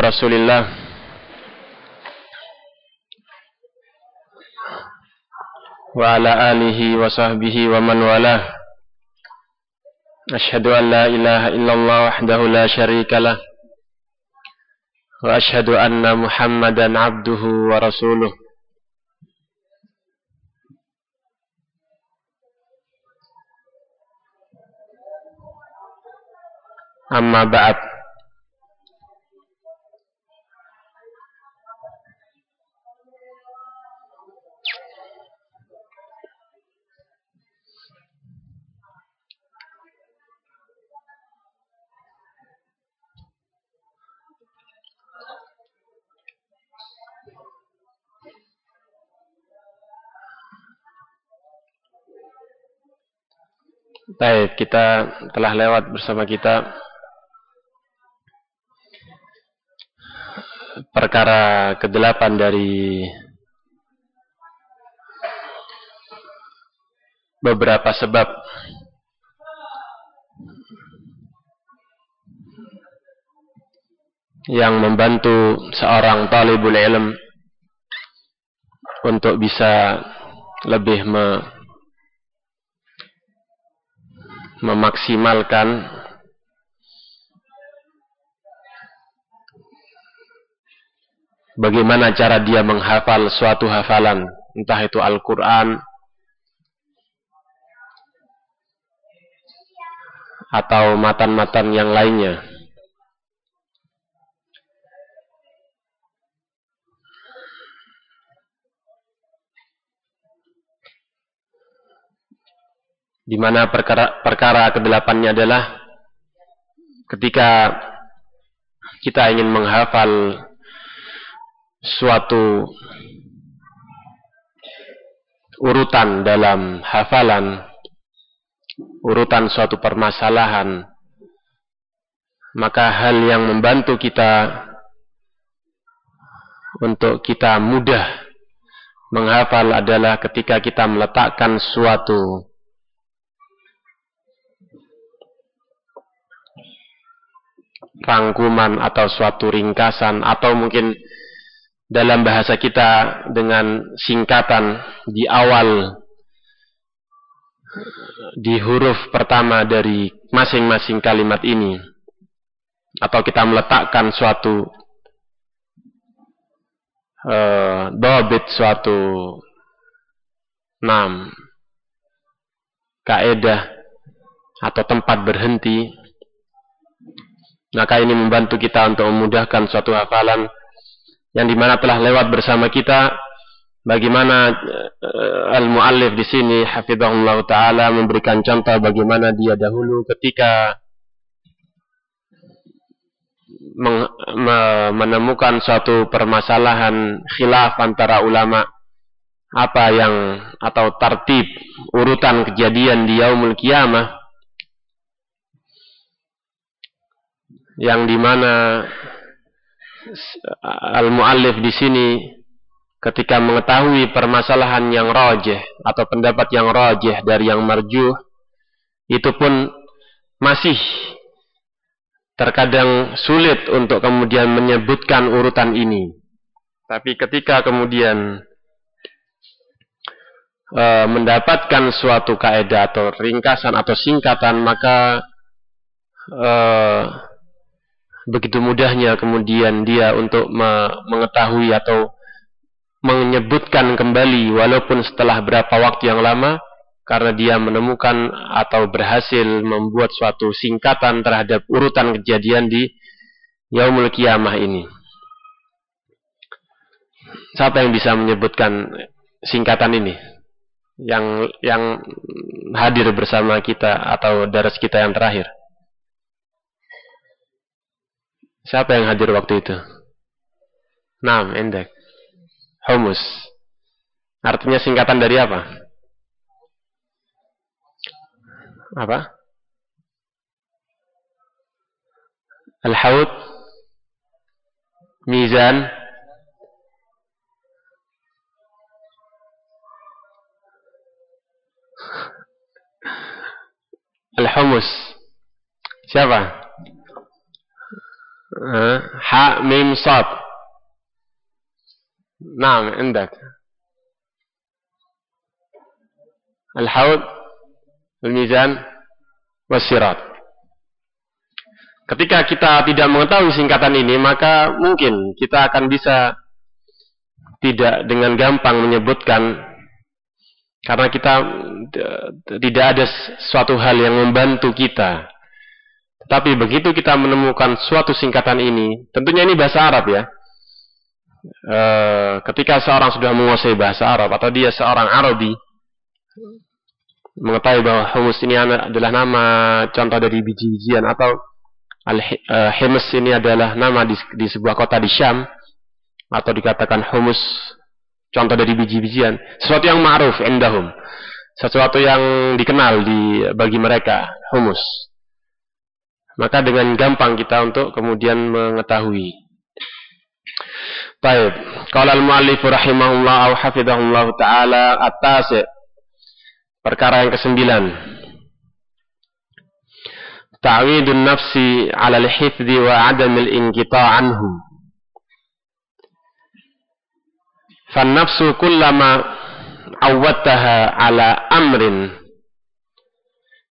رسول الله. وعلى آله وصحبه ومن والاه. أشهد أن لا إله إلا الله وحده لا شريك له. وأشهد أن محمدا عبده ورسوله. أما بعد. Baik, kita telah lewat bersama kita perkara kedelapan dari beberapa sebab. Yang membantu seorang talibul ilm untuk bisa lebih me memaksimalkan bagaimana cara dia menghafal suatu hafalan, entah itu Al-Quran atau matan-matan yang lainnya. Di mana perkara perkara kedelapannya adalah ketika kita ingin menghafal suatu urutan dalam hafalan urutan suatu permasalahan maka hal yang membantu kita untuk kita mudah menghafal adalah ketika kita meletakkan suatu rangkuman atau suatu ringkasan atau mungkin dalam bahasa kita dengan singkatan di awal di huruf pertama dari masing-masing kalimat ini. Atau kita meletakkan suatu uh, dobit suatu nam kaedah atau tempat berhenti maka ini membantu kita untuk memudahkan suatu hafalan yang di mana telah lewat bersama kita. Bagaimana uh, al-muallif di sini hafizahullah taala memberikan contoh bagaimana dia dahulu ketika menemukan suatu permasalahan khilaf antara ulama. Apa yang atau tertib urutan kejadian di yaumul kiamah yang di mana al-muallif di sini ketika mengetahui permasalahan yang rajih atau pendapat yang rajih dari yang marjuh itu pun masih terkadang sulit untuk kemudian menyebutkan urutan ini. Tapi ketika kemudian e, mendapatkan suatu kaidah atau ringkasan atau singkatan maka e, begitu mudahnya kemudian dia untuk me mengetahui atau menyebutkan kembali walaupun setelah berapa waktu yang lama karena dia menemukan atau berhasil membuat suatu singkatan terhadap urutan kejadian di yaumul kiamah ini. Siapa yang bisa menyebutkan singkatan ini? Yang yang hadir bersama kita atau daras kita yang terakhir? Siapa yang hadir waktu itu? Nam, endek. Humus. Artinya singkatan dari apa? Apa? Al-Haud Mizan Al-Humus Siapa? Ha mim sad. نعم عندك الحوض الميزان والsirat Ketika kita tidak mengetahui singkatan ini, maka mungkin kita akan bisa tidak dengan gampang menyebutkan karena kita tidak ada suatu hal yang membantu kita. Tapi begitu kita menemukan suatu singkatan ini, tentunya ini bahasa Arab ya. E, ketika seorang sudah menguasai bahasa Arab atau dia seorang Arabi mengetahui bahwa humus ini adalah nama contoh dari biji-bijian atau al-himus ini adalah nama di, di sebuah kota di Syam atau dikatakan humus contoh dari biji-bijian. Sesuatu yang ma'ruf indahum. Sesuatu yang dikenal di bagi mereka humus maka dengan gampang kita untuk kemudian mengetahui. Baik, qala al-muallif rahimahullah au hafizahullah taala atas perkara yang kesembilan. Ta'widun nafsi 'ala al-hifdhi wa 'adam al-inqita' anhu. Fan nafsu kullama awwattaha 'ala amrin